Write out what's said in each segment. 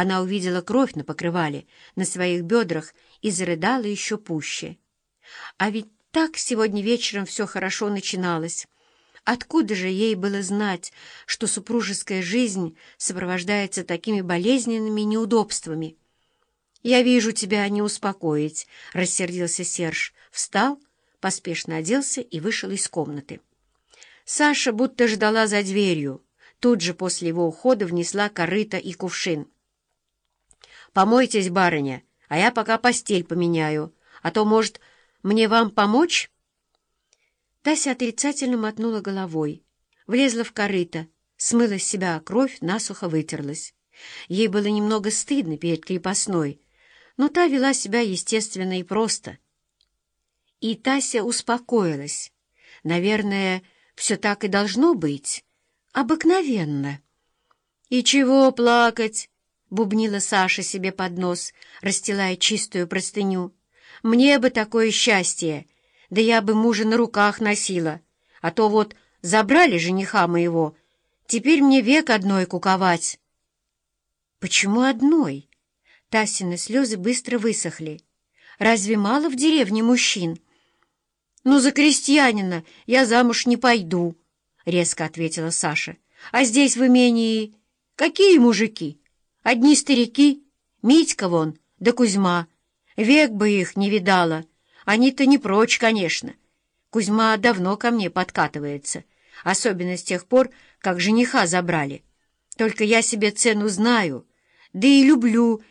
Она увидела кровь на покрывале, на своих бедрах и зарыдала еще пуще. А ведь так сегодня вечером все хорошо начиналось. Откуда же ей было знать, что супружеская жизнь сопровождается такими болезненными неудобствами? «Я вижу, тебя не успокоить», — рассердился Серж. Встал, поспешно оделся и вышел из комнаты. Саша будто ждала за дверью. Тут же после его ухода внесла корыто и кувшин. «Помойтесь, барыня, а я пока постель поменяю, а то, может, мне вам помочь?» Тася отрицательно мотнула головой, влезла в корыто, смыла с себя кровь, насухо вытерлась. Ей было немного стыдно перед крепостной, но та вела себя естественно и просто. И Тася успокоилась. Наверное, все так и должно быть. Обыкновенно. «И чего плакать?» — бубнила Саша себе под нос, расстилая чистую простыню. «Мне бы такое счастье! Да я бы мужа на руках носила. А то вот забрали жениха моего. Теперь мне век одной куковать». «Почему одной?» Тасины слезы быстро высохли. «Разве мало в деревне мужчин?» «Ну, за крестьянина я замуж не пойду», — резко ответила Саша. «А здесь в имении какие мужики? Одни старики, Митька вон, да Кузьма. Век бы их не видала. Они-то не прочь, конечно. Кузьма давно ко мне подкатывается, особенно с тех пор, как жениха забрали. Только я себе цену знаю, да и люблю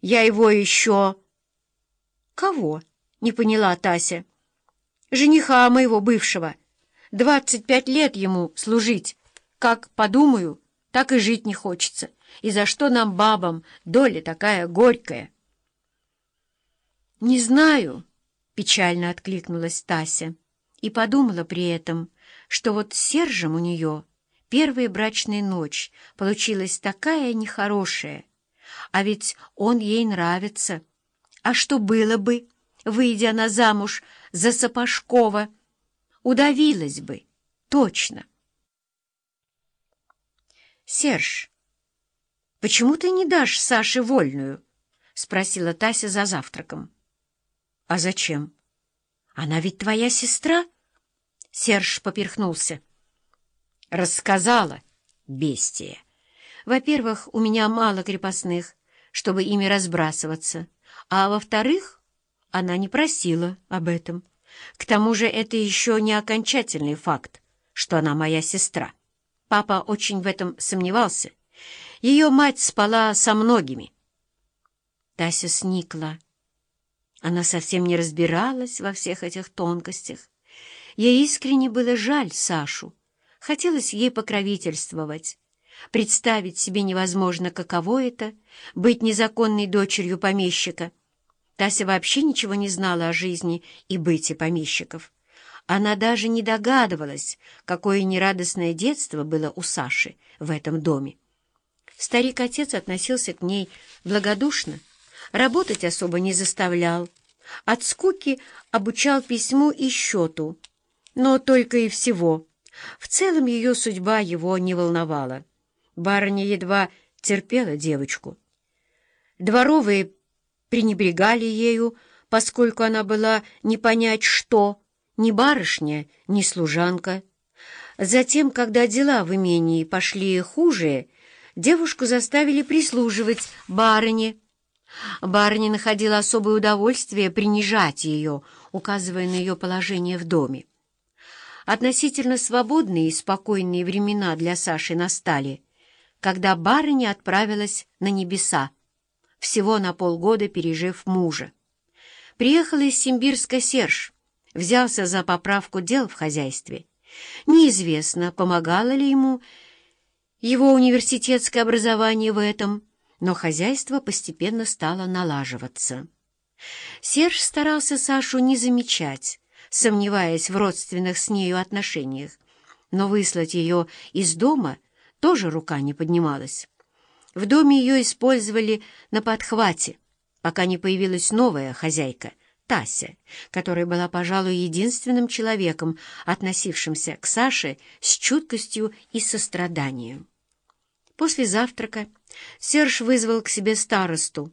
я его еще...» «Кого?» — не поняла Тася. «Жениха моего бывшего. Двадцать пять лет ему служить. Как подумаю, так и жить не хочется. И за что нам, бабам, доля такая горькая?» «Не знаю», — печально откликнулась Тася и подумала при этом, что вот с Сержем у нее первая брачная ночь получилась такая нехорошая, а ведь он ей нравится. А что было бы, выйдя она замуж за Сапожкова? Удавилась бы, точно. «Серж, почему ты не дашь Саше вольную?» — спросила Тася за завтраком. «А зачем? Она ведь твоя сестра?» Серж поперхнулся. «Рассказала, бестия. Во-первых, у меня мало крепостных, чтобы ими разбрасываться, а во-вторых, она не просила об этом. К тому же это еще не окончательный факт, что она моя сестра. Папа очень в этом сомневался. Ее мать спала со многими. Тася сникла. Она совсем не разбиралась во всех этих тонкостях. Ей искренне было жаль Сашу. Хотелось ей покровительствовать. Представить себе невозможно, каково это — быть незаконной дочерью помещика. Тася вообще ничего не знала о жизни и быте помещиков. Она даже не догадывалась, какое нерадостное детство было у Саши в этом доме. Старик-отец относился к ней благодушно, работать особо не заставлял, от скуки обучал письму и счету, но только и всего. В целом ее судьба его не волновала. Барыня едва терпела девочку. Дворовые пренебрегали ею, поскольку она была не понять что, ни барышня, ни служанка. Затем, когда дела в имении пошли хуже, девушку заставили прислуживать барыне. Барыня находила особое удовольствие принижать ее, указывая на ее положение в доме. Относительно свободные и спокойные времена для Саши настали — когда барыня отправилась на небеса, всего на полгода пережив мужа. Приехал из Симбирска Серж, взялся за поправку дел в хозяйстве. Неизвестно, помогало ли ему его университетское образование в этом, но хозяйство постепенно стало налаживаться. Серж старался Сашу не замечать, сомневаясь в родственных с нею отношениях, но выслать ее из дома — тоже рука не поднималась. В доме ее использовали на подхвате, пока не появилась новая хозяйка, Тася, которая была, пожалуй, единственным человеком, относившимся к Саше с чуткостью и состраданием. После завтрака Серж вызвал к себе старосту,